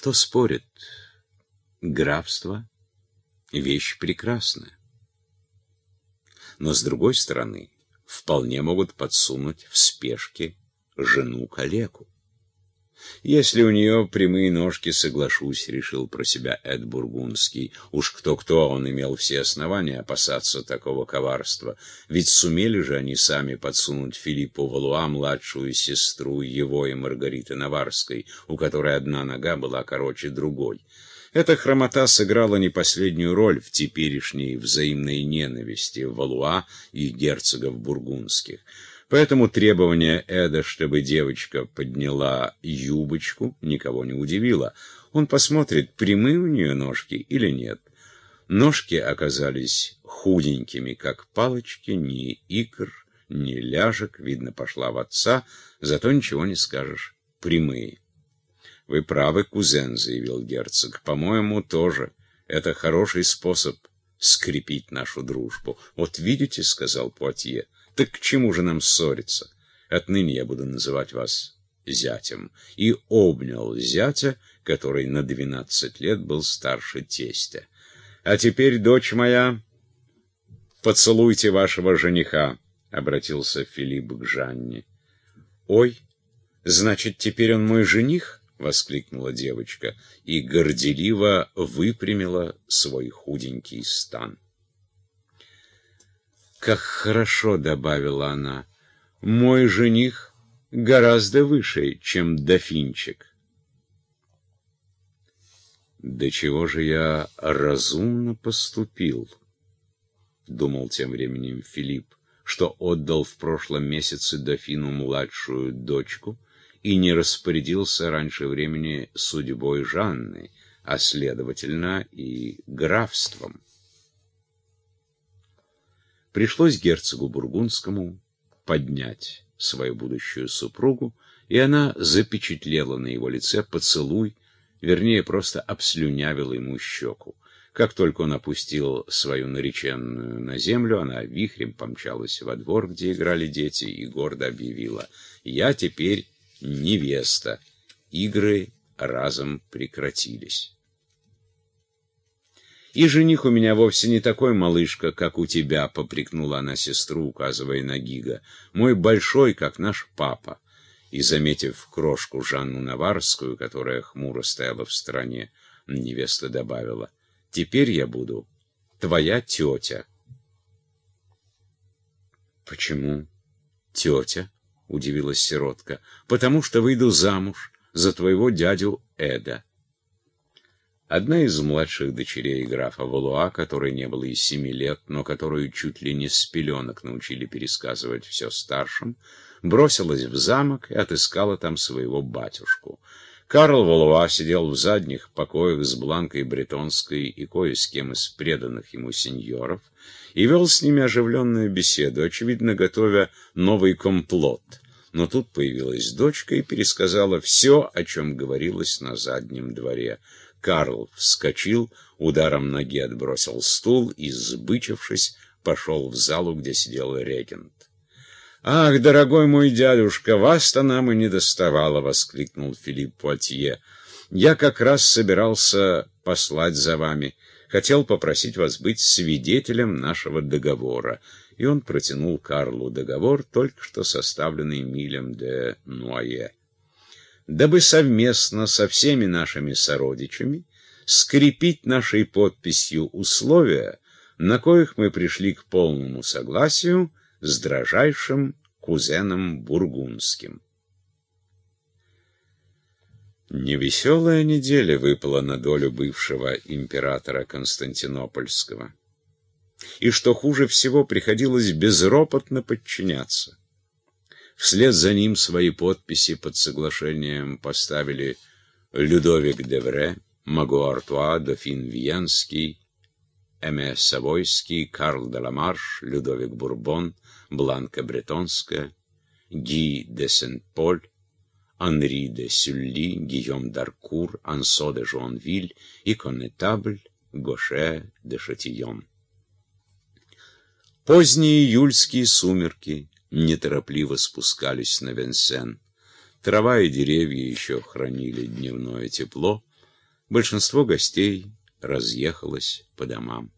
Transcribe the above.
Кто спорит? Графство — вещь прекрасная. Но, с другой стороны, вполне могут подсунуть в спешке жену-калеку. Если у нее прямые ножки, соглашусь, решил про себя Эд Бургундский. Уж кто-кто, он имел все основания опасаться такого коварства. Ведь сумели же они сами подсунуть Филиппу Валуа младшую сестру его и Маргариты Наварской, у которой одна нога была короче другой. Эта хромота сыграла не последнюю роль в теперешней взаимной ненависти Валуа и герцогов бургундских. Поэтому требование Эда, чтобы девочка подняла юбочку, никого не удивило. Он посмотрит, прямые у нее ножки или нет. Ножки оказались худенькими, как палочки, ни икр, ни ляжек, видно, пошла в отца, зато ничего не скажешь, прямые. «Вы правы, кузен», — заявил герцог, — «по-моему, тоже. Это хороший способ скрепить нашу дружбу. Вот видите, — сказал Пуатье, — так к чему же нам ссориться? Отныне я буду называть вас зятем. И обнял зятя, который на двенадцать лет был старше тестя. А теперь, дочь моя, поцелуйте вашего жениха, — обратился Филипп к Жанне. Ой, значит, теперь он мой жених? — воскликнула девочка и горделиво выпрямила свой худенький стан. «Как хорошо!» — добавила она. «Мой жених гораздо выше, чем дофинчик». «Да чего же я разумно поступил?» — думал тем временем Филипп, что отдал в прошлом месяце дофину младшую дочку и не распорядился раньше времени судьбой Жанны, а, следовательно, и графством пришлось герцогу Бургундскому поднять свою будущую супругу, и она запечатлела на его лице поцелуй, вернее, просто обслюнявила ему щеку. Как только он опустил свою нареченную на землю, она вихрем помчалась во двор, где играли дети, и гордо объявила «Я теперь невеста». Игры разом прекратились. И жених у меня вовсе не такой малышка, как у тебя, — попрекнула она сестру, указывая на Гига. Мой большой, как наш папа. И, заметив крошку Жанну Наварскую, которая хмуро стояла в стороне, невеста добавила, — теперь я буду твоя тетя. — Почему тетя? — удивилась сиротка. — Потому что выйду замуж за твоего дядю Эда. Одна из младших дочерей графа Валуа, которой не было и семи лет, но которую чуть ли не с пеленок научили пересказывать все старшим, бросилась в замок и отыскала там своего батюшку. Карл Валуа сидел в задних покоях с Бланкой Бретонской и кое с кем из преданных ему сеньоров и вел с ними оживленную беседу, очевидно, готовя новый комплот. Но тут появилась дочка и пересказала все, о чем говорилось на заднем дворе. Карл вскочил, ударом ноги отбросил стул и, сбычившись, пошел в залу, где сидел регент. «Ах, дорогой мой дядюшка, вас-то нам и не доставало!» — воскликнул Филипп Пуатье. «Я как раз собирался послать за вами. Хотел попросить вас быть свидетелем нашего договора». И он протянул Карлу договор, только что составленный Милем де Нуае дабы совместно со всеми нашими сородичами скрепить нашей подписью условия, на коих мы пришли к полному согласию с дрожайшим кузеном Бургундским. Невеселая неделя выпала на долю бывшего императора Константинопольского. И что хуже всего, приходилось безропотно подчиняться. Вслед за ним свои подписи под соглашением поставили Людовик Девре, Маго Артуа, Дофин Виенский, Эме Савойский, Карл де Ламарш, Людовик Бурбон, Бланка Бретонская, Ги де Сен-Поль, Анри де Сюлли, Гийом Даркур, Ансо де Жуанвиль и Коннетабль Гоше де Шатион. Поздние июльские сумерки неторопливо спускались на Венсен. Трава и деревья еще хранили дневное тепло, Большинство гостей разъехалось по домам.